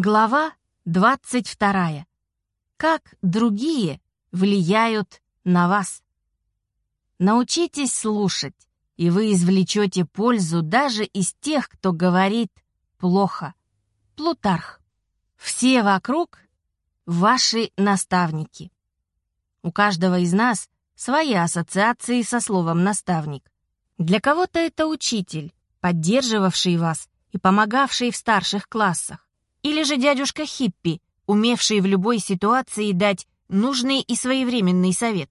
Глава 22. Как другие влияют на вас. Научитесь слушать, и вы извлечете пользу даже из тех, кто говорит плохо. Плутарх. Все вокруг — ваши наставники. У каждого из нас свои ассоциации со словом «наставник». Для кого-то это учитель, поддерживавший вас и помогавший в старших классах. Или же дядюшка Хиппи, умевший в любой ситуации дать нужный и своевременный совет.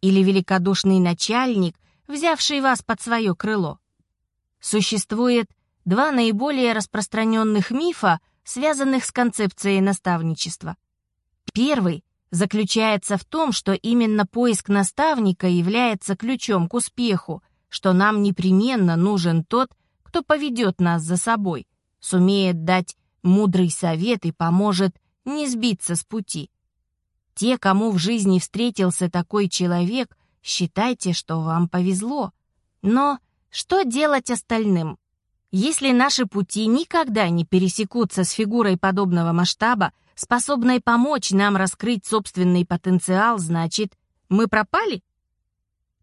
Или великодушный начальник, взявший вас под свое крыло. Существует два наиболее распространенных мифа, связанных с концепцией наставничества. Первый заключается в том, что именно поиск наставника является ключом к успеху, что нам непременно нужен тот, кто поведет нас за собой, сумеет дать мудрый совет и поможет не сбиться с пути. Те, кому в жизни встретился такой человек, считайте, что вам повезло. Но что делать остальным? Если наши пути никогда не пересекутся с фигурой подобного масштаба, способной помочь нам раскрыть собственный потенциал, значит, мы пропали?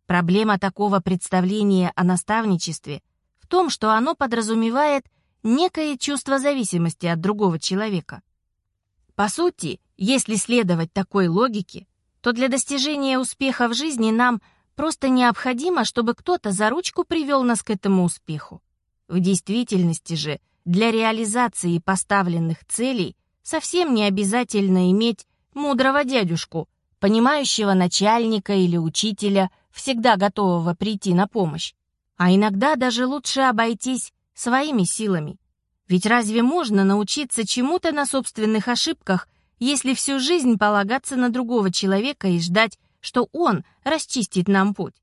Проблема такого представления о наставничестве в том, что оно подразумевает некое чувство зависимости от другого человека. По сути, если следовать такой логике, то для достижения успеха в жизни нам просто необходимо, чтобы кто-то за ручку привел нас к этому успеху. В действительности же, для реализации поставленных целей совсем не обязательно иметь мудрого дядюшку, понимающего начальника или учителя, всегда готового прийти на помощь. А иногда даже лучше обойтись своими силами. Ведь разве можно научиться чему-то на собственных ошибках, если всю жизнь полагаться на другого человека и ждать, что он расчистит нам путь?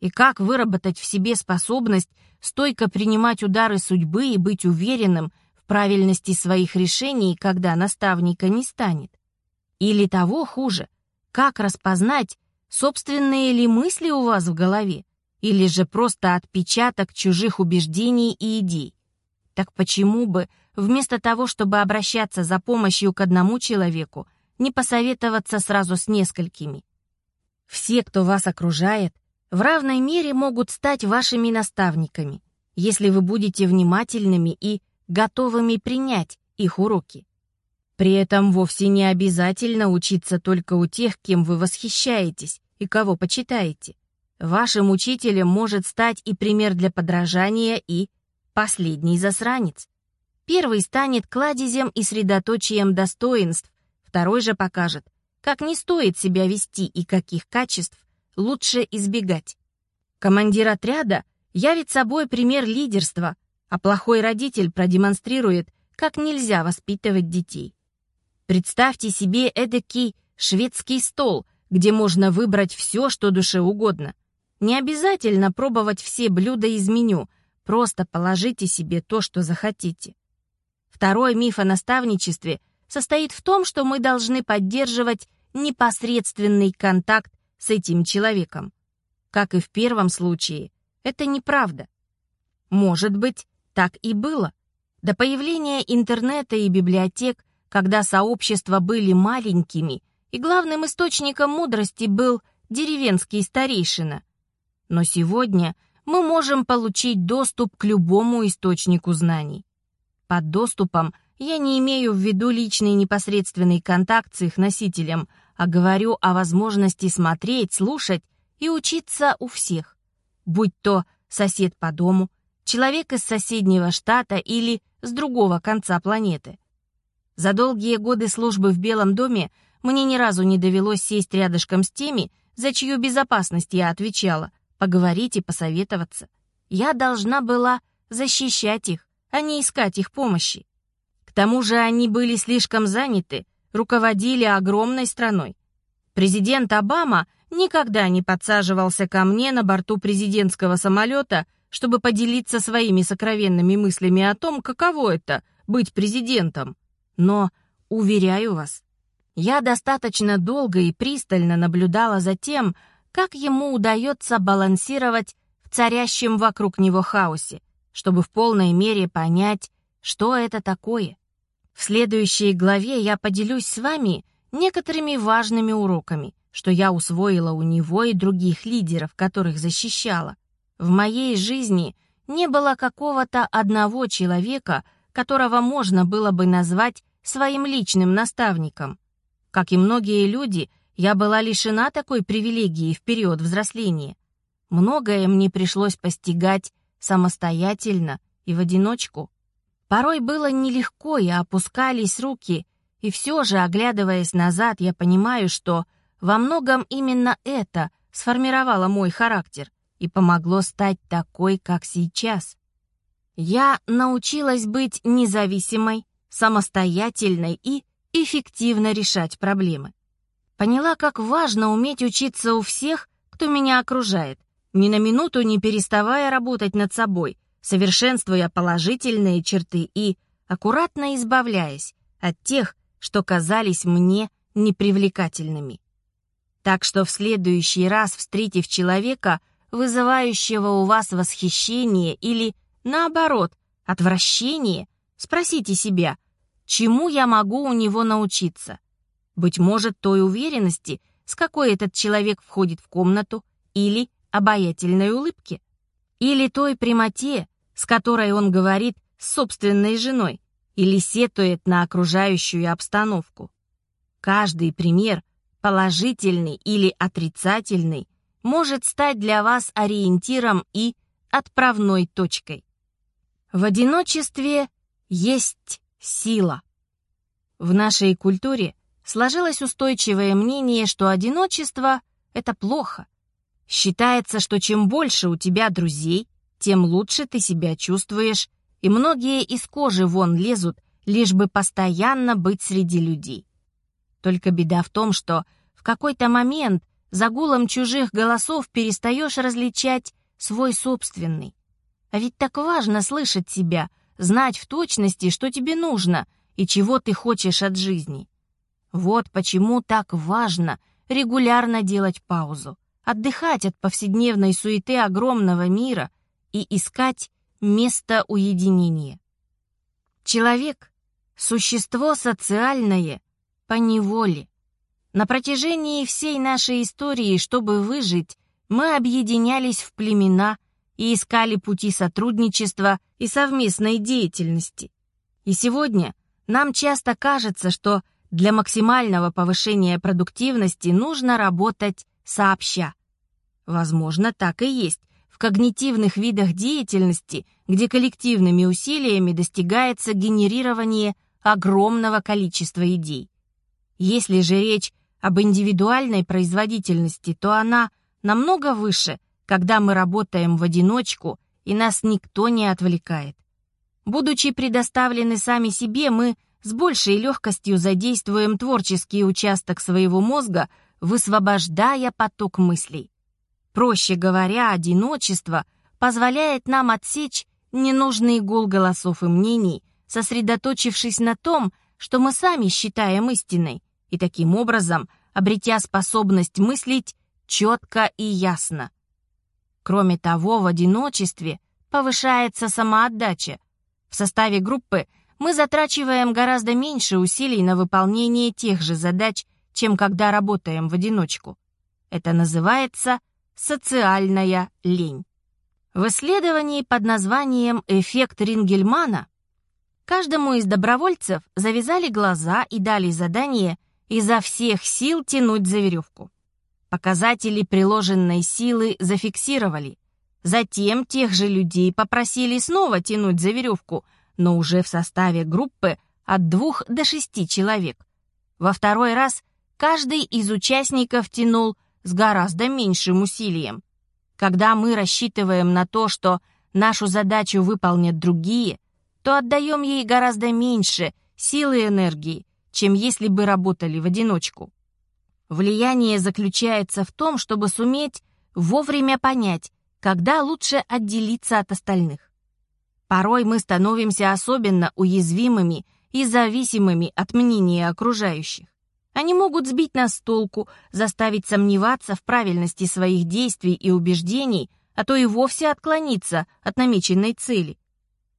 И как выработать в себе способность стойко принимать удары судьбы и быть уверенным в правильности своих решений, когда наставника не станет? Или того хуже, как распознать, собственные ли мысли у вас в голове, или же просто отпечаток чужих убеждений и идей. Так почему бы, вместо того, чтобы обращаться за помощью к одному человеку, не посоветоваться сразу с несколькими? Все, кто вас окружает, в равной мере могут стать вашими наставниками, если вы будете внимательными и готовыми принять их уроки. При этом вовсе не обязательно учиться только у тех, кем вы восхищаетесь и кого почитаете. Вашим учителем может стать и пример для подражания, и последний засранец. Первый станет кладезем и средоточием достоинств, второй же покажет, как не стоит себя вести и каких качеств лучше избегать. Командир отряда явит собой пример лидерства, а плохой родитель продемонстрирует, как нельзя воспитывать детей. Представьте себе эдакий шведский стол, где можно выбрать все, что душе угодно – не обязательно пробовать все блюда из меню, просто положите себе то, что захотите. Второй миф о наставничестве состоит в том, что мы должны поддерживать непосредственный контакт с этим человеком. Как и в первом случае, это неправда. Может быть, так и было. До появления интернета и библиотек, когда сообщества были маленькими, и главным источником мудрости был деревенский старейшина, но сегодня мы можем получить доступ к любому источнику знаний. Под доступом я не имею в виду личный непосредственный контакт с их носителем, а говорю о возможности смотреть, слушать и учиться у всех. Будь то сосед по дому, человек из соседнего штата или с другого конца планеты. За долгие годы службы в Белом доме мне ни разу не довелось сесть рядышком с теми, за чью безопасность я отвечала, поговорить и посоветоваться. Я должна была защищать их, а не искать их помощи. К тому же они были слишком заняты, руководили огромной страной. Президент Обама никогда не подсаживался ко мне на борту президентского самолета, чтобы поделиться своими сокровенными мыслями о том, каково это — быть президентом. Но, уверяю вас, я достаточно долго и пристально наблюдала за тем, как ему удается балансировать в царящем вокруг него хаосе, чтобы в полной мере понять, что это такое. В следующей главе я поделюсь с вами некоторыми важными уроками, что я усвоила у него и других лидеров, которых защищала. В моей жизни не было какого-то одного человека, которого можно было бы назвать своим личным наставником. Как и многие люди, я была лишена такой привилегии в период взросления. Многое мне пришлось постигать самостоятельно и в одиночку. Порой было нелегко, и опускались руки, и все же, оглядываясь назад, я понимаю, что во многом именно это сформировало мой характер и помогло стать такой, как сейчас. Я научилась быть независимой, самостоятельной и эффективно решать проблемы. Поняла, как важно уметь учиться у всех, кто меня окружает, ни на минуту не переставая работать над собой, совершенствуя положительные черты и аккуратно избавляясь от тех, что казались мне непривлекательными. Так что в следующий раз, встретив человека, вызывающего у вас восхищение или, наоборот, отвращение, спросите себя, чему я могу у него научиться. Быть может, той уверенности, с какой этот человек входит в комнату, или обаятельной улыбке, или той прямоте, с которой он говорит с собственной женой, или сетует на окружающую обстановку. Каждый пример, положительный или отрицательный, может стать для вас ориентиром и отправной точкой. В одиночестве есть сила. В нашей культуре сложилось устойчивое мнение, что одиночество — это плохо. Считается, что чем больше у тебя друзей, тем лучше ты себя чувствуешь, и многие из кожи вон лезут, лишь бы постоянно быть среди людей. Только беда в том, что в какой-то момент за гулом чужих голосов перестаешь различать свой собственный. А ведь так важно слышать себя, знать в точности, что тебе нужно и чего ты хочешь от жизни. Вот почему так важно регулярно делать паузу, отдыхать от повседневной суеты огромного мира и искать место уединения. Человек — существо социальное по неволе. На протяжении всей нашей истории, чтобы выжить, мы объединялись в племена и искали пути сотрудничества и совместной деятельности. И сегодня нам часто кажется, что для максимального повышения продуктивности нужно работать сообща. Возможно, так и есть в когнитивных видах деятельности, где коллективными усилиями достигается генерирование огромного количества идей. Если же речь об индивидуальной производительности, то она намного выше, когда мы работаем в одиночку и нас никто не отвлекает. Будучи предоставлены сами себе, мы с большей легкостью задействуем творческий участок своего мозга, высвобождая поток мыслей. Проще говоря, одиночество позволяет нам отсечь ненужный гул голосов и мнений, сосредоточившись на том, что мы сами считаем истиной, и таким образом обретя способность мыслить четко и ясно. Кроме того, в одиночестве повышается самоотдача, в составе группы мы затрачиваем гораздо меньше усилий на выполнение тех же задач, чем когда работаем в одиночку. Это называется социальная лень. В исследовании под названием «Эффект Рингельмана» каждому из добровольцев завязали глаза и дали задание изо всех сил тянуть за веревку. Показатели приложенной силы зафиксировали. Затем тех же людей попросили снова тянуть за веревку, но уже в составе группы от двух до шести человек. Во второй раз каждый из участников тянул с гораздо меньшим усилием. Когда мы рассчитываем на то, что нашу задачу выполнят другие, то отдаем ей гораздо меньше силы и энергии, чем если бы работали в одиночку. Влияние заключается в том, чтобы суметь вовремя понять, когда лучше отделиться от остальных. Порой мы становимся особенно уязвимыми и зависимыми от мнения окружающих. Они могут сбить нас с толку, заставить сомневаться в правильности своих действий и убеждений, а то и вовсе отклониться от намеченной цели.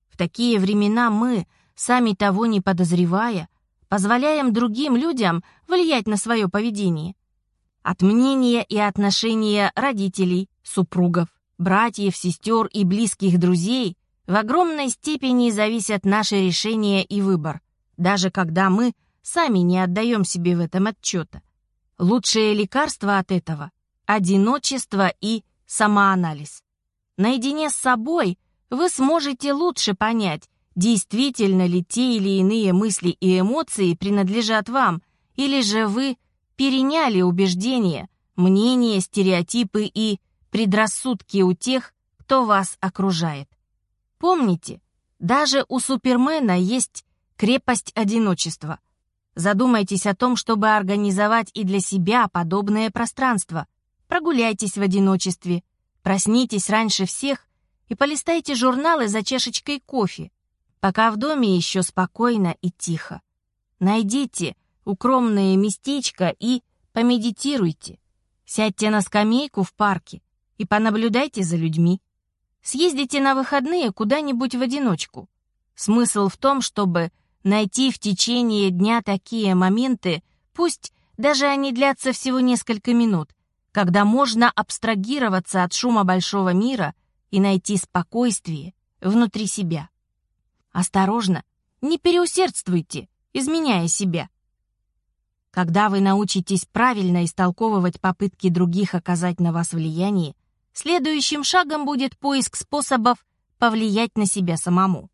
В такие времена мы сами того не подозревая, позволяем другим людям влиять на свое поведение. От мнения и отношения родителей, супругов, братьев, сестер и близких друзей в огромной степени зависят наши решения и выбор, даже когда мы сами не отдаем себе в этом отчета. Лучшее лекарство от этого – одиночество и самоанализ. Наедине с собой вы сможете лучше понять, действительно ли те или иные мысли и эмоции принадлежат вам, или же вы переняли убеждения, мнения, стереотипы и предрассудки у тех, кто вас окружает. Помните, даже у Супермена есть крепость одиночества. Задумайтесь о том, чтобы организовать и для себя подобное пространство. Прогуляйтесь в одиночестве, проснитесь раньше всех и полистайте журналы за чашечкой кофе пока в доме еще спокойно и тихо. Найдите укромное местечко и помедитируйте. Сядьте на скамейку в парке и понаблюдайте за людьми. Съездите на выходные куда-нибудь в одиночку. Смысл в том, чтобы найти в течение дня такие моменты, пусть даже они длятся всего несколько минут, когда можно абстрагироваться от шума большого мира и найти спокойствие внутри себя. Осторожно, не переусердствуйте, изменяя себя. Когда вы научитесь правильно истолковывать попытки других оказать на вас влияние, следующим шагом будет поиск способов повлиять на себя самому.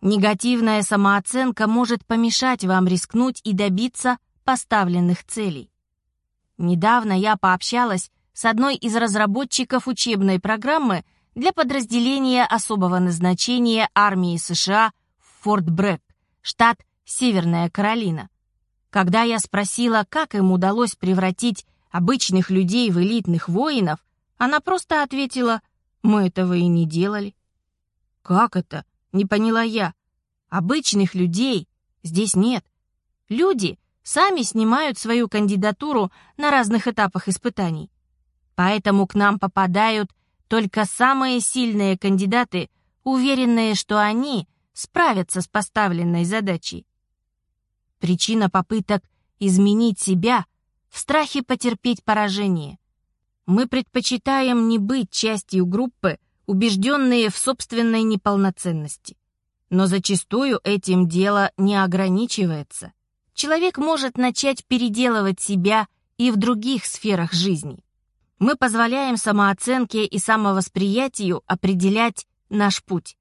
Негативная самооценка может помешать вам рискнуть и добиться поставленных целей. Недавно я пообщалась с одной из разработчиков учебной программы для подразделения особого назначения армии США в Форт Брэк, штат Северная Каролина. Когда я спросила, как им удалось превратить обычных людей в элитных воинов, она просто ответила, мы этого и не делали. «Как это?» — не поняла я. «Обычных людей здесь нет. Люди сами снимают свою кандидатуру на разных этапах испытаний. Поэтому к нам попадают только самые сильные кандидаты, уверенные, что они справятся с поставленной задачей. Причина попыток изменить себя в страхе потерпеть поражение. Мы предпочитаем не быть частью группы, убежденные в собственной неполноценности. Но зачастую этим дело не ограничивается. Человек может начать переделывать себя и в других сферах жизни мы позволяем самооценке и самовосприятию определять наш путь.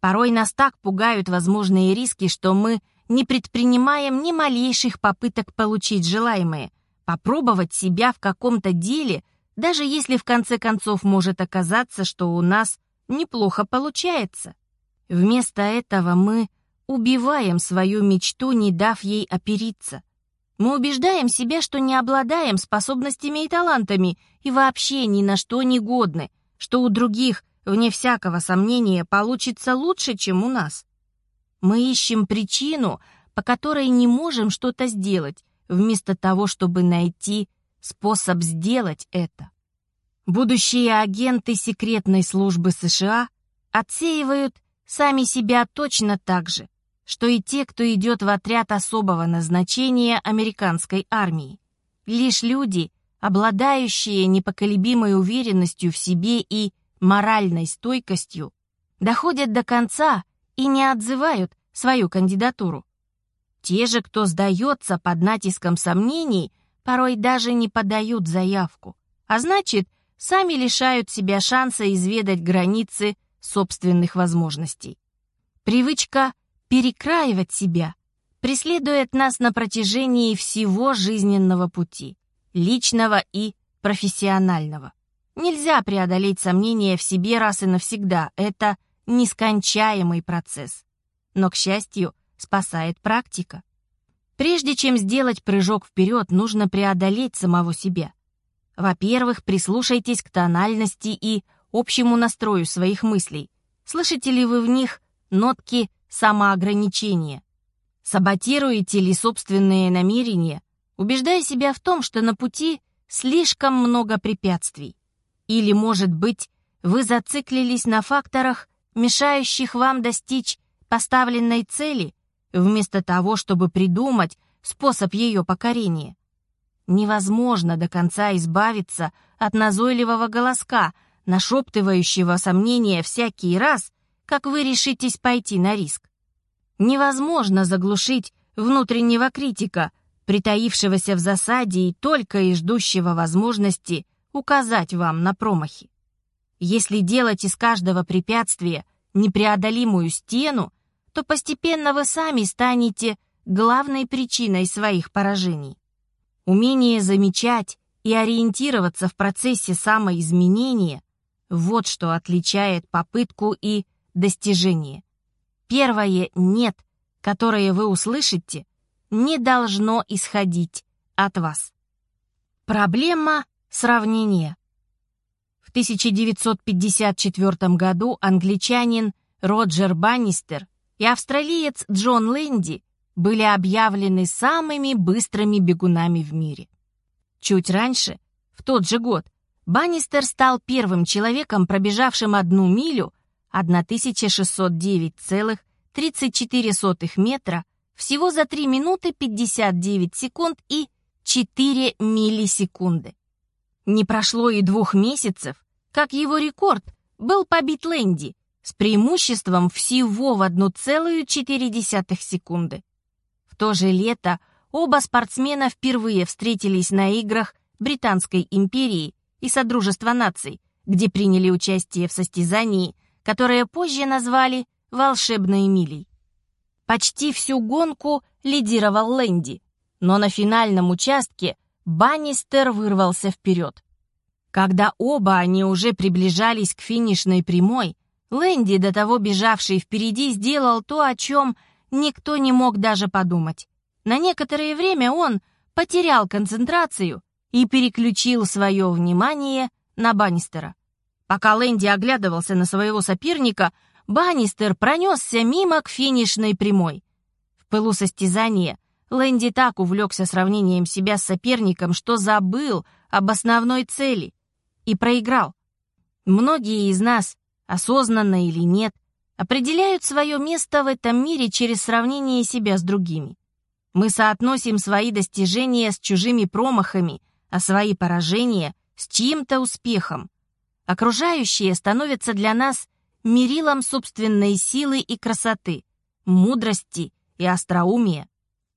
Порой нас так пугают возможные риски, что мы не предпринимаем ни малейших попыток получить желаемое, попробовать себя в каком-то деле, даже если в конце концов может оказаться, что у нас неплохо получается. Вместо этого мы убиваем свою мечту, не дав ей опериться. Мы убеждаем себя, что не обладаем способностями и талантами и вообще ни на что не годны, что у других, вне всякого сомнения, получится лучше, чем у нас. Мы ищем причину, по которой не можем что-то сделать, вместо того, чтобы найти способ сделать это. Будущие агенты секретной службы США отсеивают сами себя точно так же, что и те, кто идет в отряд особого назначения американской армии. Лишь люди, обладающие непоколебимой уверенностью в себе и моральной стойкостью, доходят до конца и не отзывают свою кандидатуру. Те же, кто сдается под натиском сомнений, порой даже не подают заявку, а значит, сами лишают себя шанса изведать границы собственных возможностей. Привычка перекраивать себя преследует нас на протяжении всего жизненного пути, личного и профессионального. Нельзя преодолеть сомнения в себе раз и навсегда, это нескончаемый процесс. Но, к счастью, спасает практика. Прежде чем сделать прыжок вперед, нужно преодолеть самого себя. Во-первых, прислушайтесь к тональности и общему настрою своих мыслей. Слышите ли вы в них нотки самоограничения? Саботируете ли собственные намерения, убеждая себя в том, что на пути слишком много препятствий? Или, может быть, вы зациклились на факторах, мешающих вам достичь поставленной цели, вместо того, чтобы придумать способ ее покорения. Невозможно до конца избавиться от назойливого голоска, нашептывающего сомнения всякий раз, как вы решитесь пойти на риск. Невозможно заглушить внутреннего критика, притаившегося в засаде и только и ждущего возможности указать вам на промахи. Если делать из каждого препятствия непреодолимую стену, то постепенно вы сами станете главной причиной своих поражений. Умение замечать и ориентироваться в процессе самоизменения – вот что отличает попытку и достижение. Первое «нет», которое вы услышите, не должно исходить от вас. Проблема сравнения. В 1954 году англичанин Роджер Баннистер и австралиец Джон Лэнди были объявлены самыми быстрыми бегунами в мире. Чуть раньше, в тот же год, Баннистер стал первым человеком, пробежавшим одну милю 1609,34 метра всего за 3 минуты 59 секунд и 4 миллисекунды. Не прошло и двух месяцев, как его рекорд был побит Лэнди с преимуществом всего в 1,4 секунды. В то же лето оба спортсмена впервые встретились на играх Британской империи и Содружества наций, где приняли участие в состязании, которое позже назвали «Волшебной милей». Почти всю гонку лидировал Лэнди, но на финальном участке Баннистер вырвался вперед. Когда оба они уже приближались к финишной прямой, Лэнди, до того бежавший впереди, сделал то, о чем никто не мог даже подумать. На некоторое время он потерял концентрацию и переключил свое внимание на Баннистера. Пока Лэнди оглядывался на своего соперника, Баннистер пронесся мимо к финишной прямой. В пылу состязания Лэнди так увлекся сравнением себя с соперником, что забыл об основной цели и проиграл. Многие из нас, осознанно или нет, определяют свое место в этом мире через сравнение себя с другими. Мы соотносим свои достижения с чужими промахами, а свои поражения с чьим-то успехом. Окружающие становятся для нас мерилом собственной силы и красоты, мудрости и остроумия.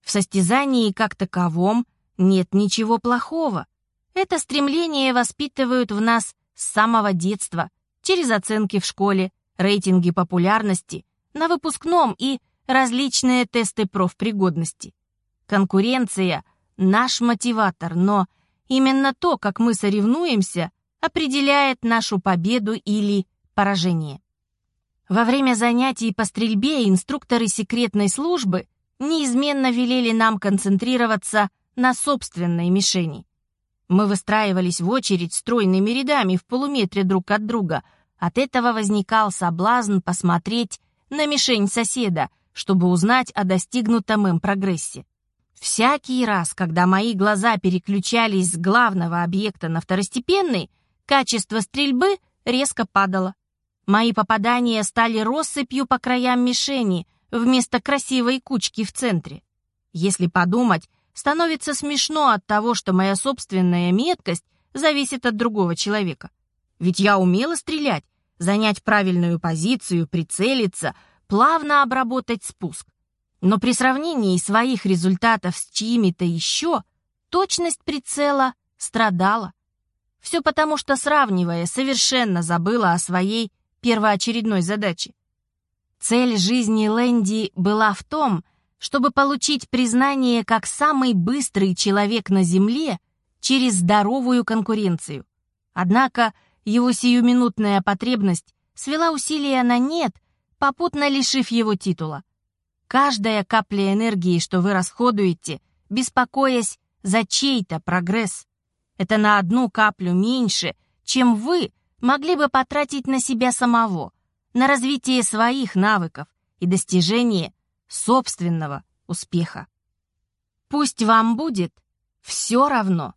В состязании как таковом нет ничего плохого. Это стремление воспитывают в нас с самого детства, через оценки в школе, рейтинги популярности, на выпускном и различные тесты профпригодности. Конкуренция — наш мотиватор, но именно то, как мы соревнуемся, определяет нашу победу или поражение. Во время занятий по стрельбе инструкторы секретной службы неизменно велели нам концентрироваться на собственной мишени. Мы выстраивались в очередь стройными рядами в полуметре друг от друга — от этого возникал соблазн посмотреть на мишень соседа, чтобы узнать о достигнутом им прогрессе. Всякий раз, когда мои глаза переключались с главного объекта на второстепенный, качество стрельбы резко падало. Мои попадания стали россыпью по краям мишени вместо красивой кучки в центре. Если подумать, становится смешно от того, что моя собственная меткость зависит от другого человека. Ведь я умела стрелять, занять правильную позицию, прицелиться, плавно обработать спуск. Но при сравнении своих результатов с чьими-то еще, точность прицела страдала. Все потому, что, сравнивая, совершенно забыла о своей первоочередной задаче. Цель жизни Лэнди была в том, чтобы получить признание как самый быстрый человек на Земле через здоровую конкуренцию. Однако его сиюминутная потребность свела усилия на нет, попутно лишив его титула. Каждая капля энергии, что вы расходуете, беспокоясь за чей-то прогресс, это на одну каплю меньше, чем вы могли бы потратить на себя самого, на развитие своих навыков и достижение собственного успеха. Пусть вам будет все равно,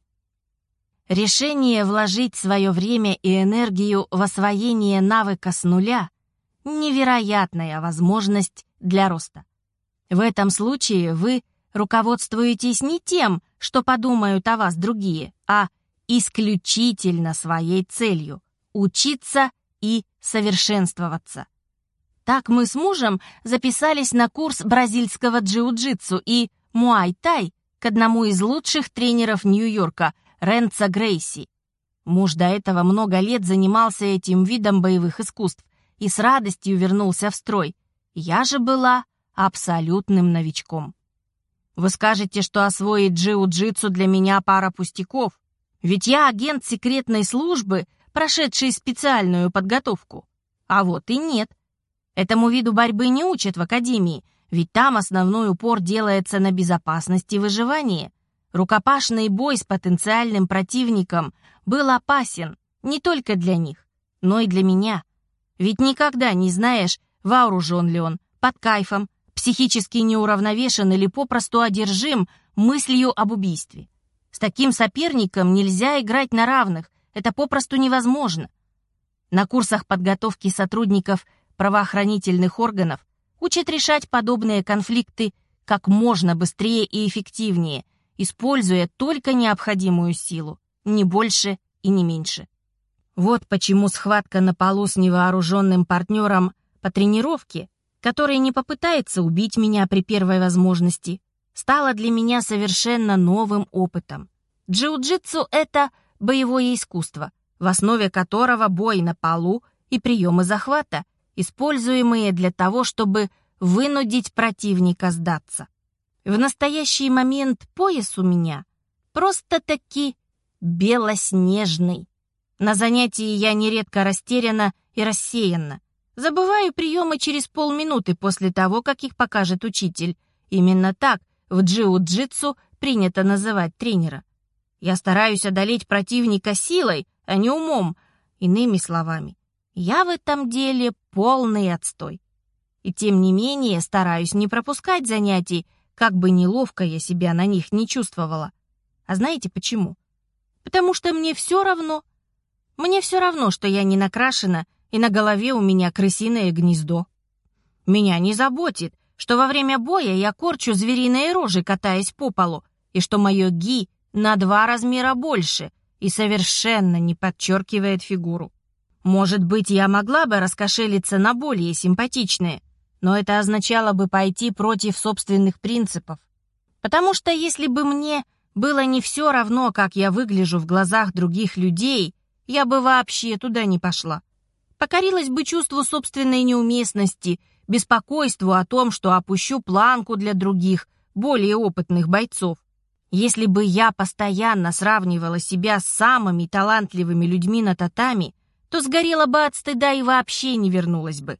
Решение вложить свое время и энергию в освоение навыка с нуля — невероятная возможность для роста. В этом случае вы руководствуетесь не тем, что подумают о вас другие, а исключительно своей целью — учиться и совершенствоваться. Так мы с мужем записались на курс бразильского джиу-джитсу и муай-тай к одному из лучших тренеров Нью-Йорка, Ренца Грейси. Муж до этого много лет занимался этим видом боевых искусств и с радостью вернулся в строй. Я же была абсолютным новичком. Вы скажете, что освоить джиу-джитсу для меня пара пустяков, ведь я агент секретной службы, прошедший специальную подготовку. А вот и нет. Этому виду борьбы не учат в академии, ведь там основной упор делается на безопасности выживания. Рукопашный бой с потенциальным противником был опасен не только для них, но и для меня. Ведь никогда не знаешь, вооружен ли он, под кайфом, психически неуравновешен или попросту одержим мыслью об убийстве. С таким соперником нельзя играть на равных, это попросту невозможно. На курсах подготовки сотрудников правоохранительных органов учат решать подобные конфликты как можно быстрее и эффективнее, используя только необходимую силу, не больше и не меньше. Вот почему схватка на полу с невооруженным партнером по тренировке, который не попытается убить меня при первой возможности, стала для меня совершенно новым опытом. Джиу-джитсу — это боевое искусство, в основе которого бой на полу и приемы захвата, используемые для того, чтобы вынудить противника сдаться. В настоящий момент пояс у меня просто-таки белоснежный. На занятии я нередко растеряна и рассеяна. Забываю приемы через полминуты после того, как их покажет учитель. Именно так в джиу-джитсу принято называть тренера. Я стараюсь одолеть противника силой, а не умом. Иными словами, я в этом деле полный отстой. И тем не менее стараюсь не пропускать занятий, как бы неловко я себя на них не чувствовала. А знаете почему? Потому что мне все равно. Мне все равно, что я не накрашена, и на голове у меня крысиное гнездо. Меня не заботит, что во время боя я корчу звериные рожи, катаясь по полу, и что мое ги на два размера больше и совершенно не подчеркивает фигуру. Может быть, я могла бы раскошелиться на более симпатичные, но это означало бы пойти против собственных принципов. Потому что если бы мне было не все равно, как я выгляжу в глазах других людей, я бы вообще туда не пошла. Покорилась бы чувству собственной неуместности, беспокойству о том, что опущу планку для других, более опытных бойцов. Если бы я постоянно сравнивала себя с самыми талантливыми людьми на татами, то сгорела бы от стыда и вообще не вернулась бы.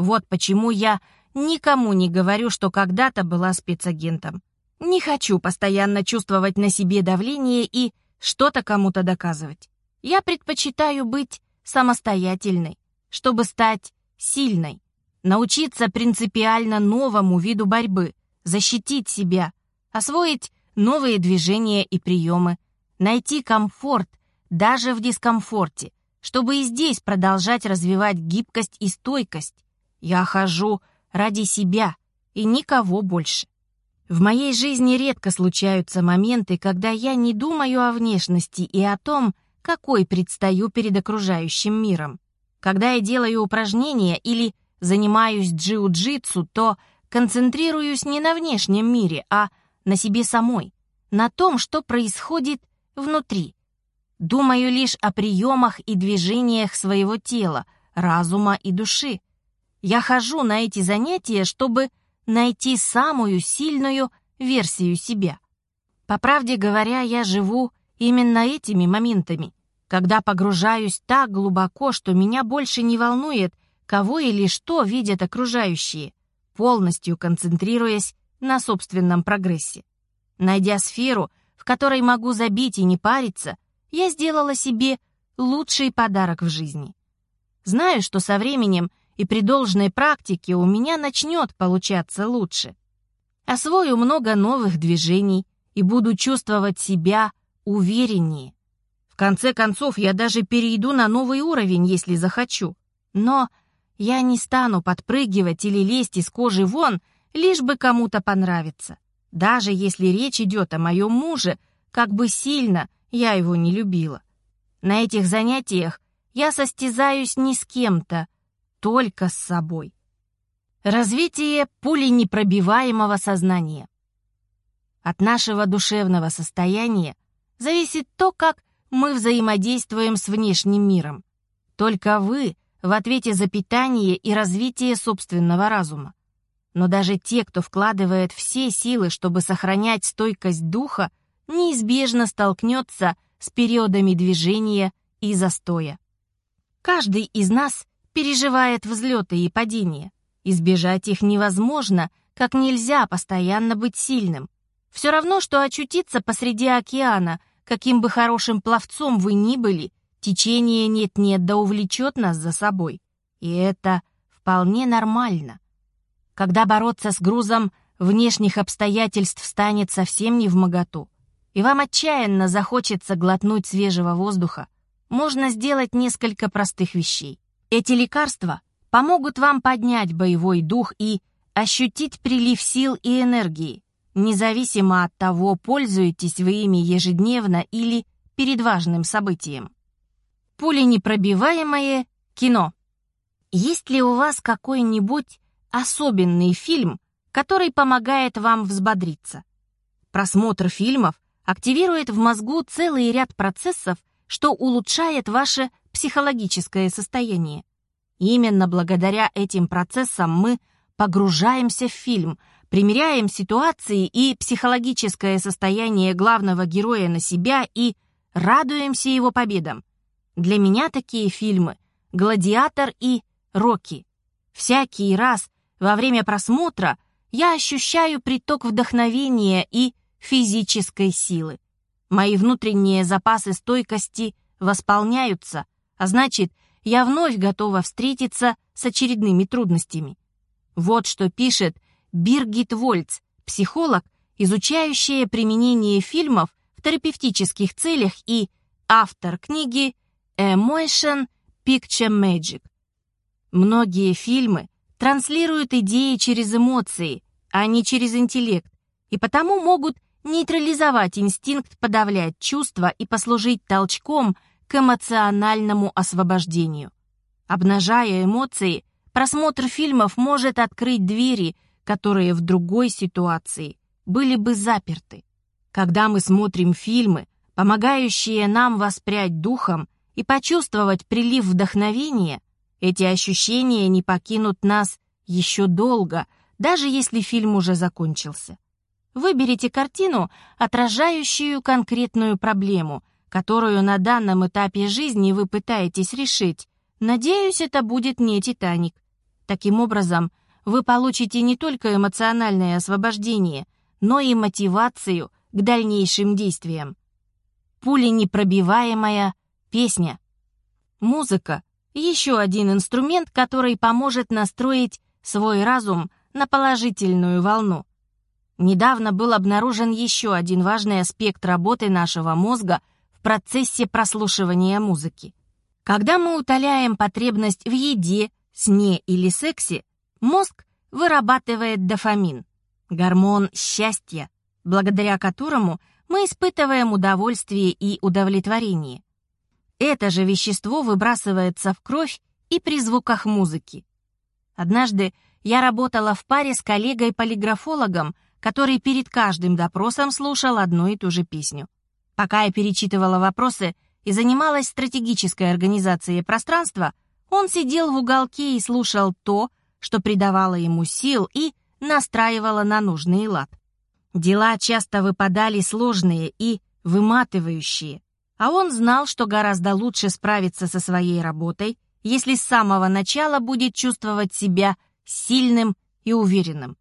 Вот почему я никому не говорю, что когда-то была спецагентом. Не хочу постоянно чувствовать на себе давление и что-то кому-то доказывать. Я предпочитаю быть самостоятельной, чтобы стать сильной, научиться принципиально новому виду борьбы, защитить себя, освоить новые движения и приемы, найти комфорт даже в дискомфорте, чтобы и здесь продолжать развивать гибкость и стойкость. Я хожу ради себя и никого больше. В моей жизни редко случаются моменты, когда я не думаю о внешности и о том, какой предстаю перед окружающим миром. Когда я делаю упражнения или занимаюсь джиу-джитсу, то концентрируюсь не на внешнем мире, а на себе самой, на том, что происходит внутри. Думаю лишь о приемах и движениях своего тела, разума и души. Я хожу на эти занятия, чтобы найти самую сильную версию себя. По правде говоря, я живу именно этими моментами, когда погружаюсь так глубоко, что меня больше не волнует, кого или что видят окружающие, полностью концентрируясь на собственном прогрессе. Найдя сферу, в которой могу забить и не париться, я сделала себе лучший подарок в жизни. Знаю, что со временем и при должной практике у меня начнет получаться лучше. Освою много новых движений и буду чувствовать себя увереннее. В конце концов, я даже перейду на новый уровень, если захочу. Но Я не стану подпрыгивать или лезть из кожи вон, лишь бы кому-то понравиться. Даже если речь идет о моем муже, как бы сильно я его не любила. На этих занятиях я состязаюсь не с кем-то, только с собой. Развитие пуленепробиваемого сознания. От нашего душевного состояния зависит то, как мы взаимодействуем с внешним миром. Только вы в ответе за питание и развитие собственного разума. Но даже те, кто вкладывает все силы, чтобы сохранять стойкость духа, неизбежно столкнется с периодами движения и застоя. Каждый из нас переживает взлеты и падения. Избежать их невозможно, как нельзя постоянно быть сильным. Все равно, что очутиться посреди океана, каким бы хорошим пловцом вы ни были, течение нет-нет да увлечет нас за собой. И это вполне нормально. Когда бороться с грузом внешних обстоятельств станет совсем не в моготу, и вам отчаянно захочется глотнуть свежего воздуха, можно сделать несколько простых вещей. Эти лекарства помогут вам поднять боевой дух и ощутить прилив сил и энергии, независимо от того, пользуетесь вы ими ежедневно или перед важным событием. Пуленепробиваемое кино. Есть ли у вас какой-нибудь особенный фильм, который помогает вам взбодриться? Просмотр фильмов активирует в мозгу целый ряд процессов, что улучшает ваше психологическое состояние. Именно благодаря этим процессам мы погружаемся в фильм, примеряем ситуации и психологическое состояние главного героя на себя и радуемся его победам. Для меня такие фильмы «Гладиатор» и «Рокки». Всякий раз во время просмотра я ощущаю приток вдохновения и физической силы. Мои внутренние запасы стойкости восполняются, а значит, я вновь готова встретиться с очередными трудностями. Вот что пишет Биргит Вольц, психолог, изучающая применение фильмов в терапевтических целях и автор книги Emotion Picture Magic. Многие фильмы транслируют идеи через эмоции, а не через интеллект, и потому могут нейтрализовать инстинкт подавлять чувства и послужить толчком к эмоциональному освобождению. Обнажая эмоции, просмотр фильмов может открыть двери, которые в другой ситуации были бы заперты. Когда мы смотрим фильмы, помогающие нам воспрять духом и почувствовать прилив вдохновения, эти ощущения не покинут нас еще долго, даже если фильм уже закончился. Выберите картину, отражающую конкретную проблему, которую на данном этапе жизни вы пытаетесь решить. Надеюсь, это будет не «Титаник». Таким образом, вы получите не только эмоциональное освобождение, но и мотивацию к дальнейшим действиям. Пуленепробиваемая песня. Музыка — еще один инструмент, который поможет настроить свой разум на положительную волну. Недавно был обнаружен еще один важный аспект работы нашего мозга в процессе прослушивания музыки. Когда мы утоляем потребность в еде, сне или сексе, мозг вырабатывает дофамин, гормон счастья, благодаря которому мы испытываем удовольствие и удовлетворение. Это же вещество выбрасывается в кровь и при звуках музыки. Однажды я работала в паре с коллегой-полиграфологом, который перед каждым допросом слушал одну и ту же песню. Пока я перечитывала вопросы и занималась стратегической организацией пространства, он сидел в уголке и слушал то, что придавало ему сил и настраивало на нужный лад. Дела часто выпадали сложные и выматывающие, а он знал, что гораздо лучше справиться со своей работой, если с самого начала будет чувствовать себя сильным и уверенным.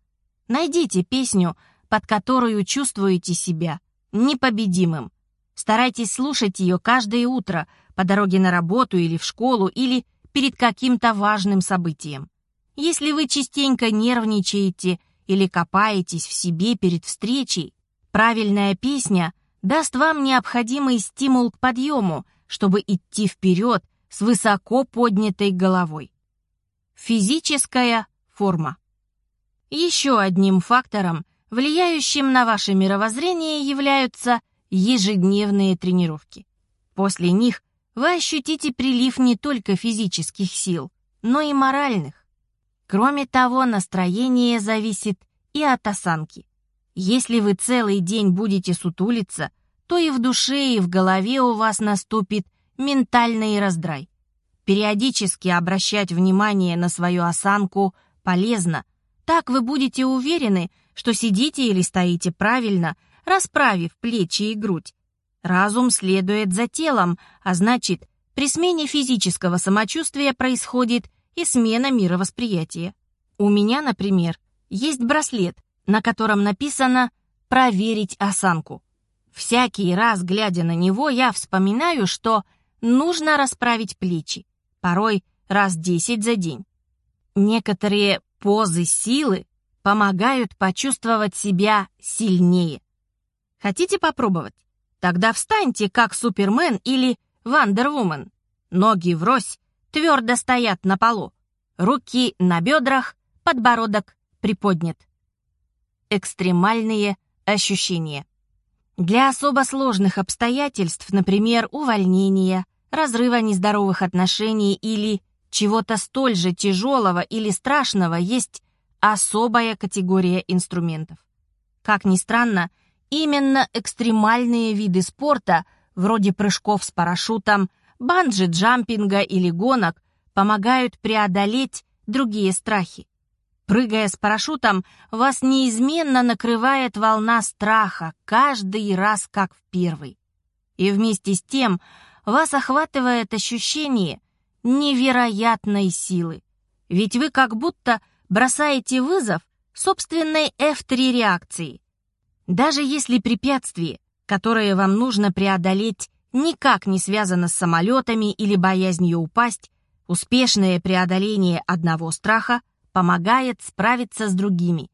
Найдите песню, под которую чувствуете себя непобедимым. Старайтесь слушать ее каждое утро по дороге на работу или в школу или перед каким-то важным событием. Если вы частенько нервничаете или копаетесь в себе перед встречей, правильная песня даст вам необходимый стимул к подъему, чтобы идти вперед с высоко поднятой головой. Физическая форма. Еще одним фактором, влияющим на ваше мировоззрение, являются ежедневные тренировки. После них вы ощутите прилив не только физических сил, но и моральных. Кроме того, настроение зависит и от осанки. Если вы целый день будете сутулиться, то и в душе, и в голове у вас наступит ментальный раздрай. Периодически обращать внимание на свою осанку полезно. Так вы будете уверены, что сидите или стоите правильно, расправив плечи и грудь. Разум следует за телом, а значит, при смене физического самочувствия происходит и смена мировосприятия. У меня, например, есть браслет, на котором написано «проверить осанку». Всякий раз, глядя на него, я вспоминаю, что нужно расправить плечи, порой раз десять за день. Некоторые позы силы помогают почувствовать себя сильнее. Хотите попробовать? Тогда встаньте, как Супермен или Вандервумен. Ноги врозь, твердо стоят на полу. Руки на бедрах, подбородок приподнят. Экстремальные ощущения. Для особо сложных обстоятельств, например, увольнения, разрыва нездоровых отношений или чего-то столь же тяжелого или страшного, есть особая категория инструментов. Как ни странно, именно экстремальные виды спорта, вроде прыжков с парашютом, банджи-джампинга или гонок, помогают преодолеть другие страхи. Прыгая с парашютом, вас неизменно накрывает волна страха, каждый раз как в первый. И вместе с тем вас охватывает ощущение невероятной силы. Ведь вы как будто бросаете вызов собственной F3 реакции. Даже если препятствие, которое вам нужно преодолеть, никак не связано с самолетами или боязнью упасть, успешное преодоление одного страха помогает справиться с другими.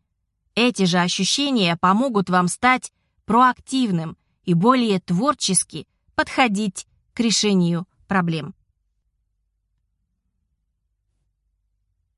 Эти же ощущения помогут вам стать проактивным и более творчески подходить к решению проблем.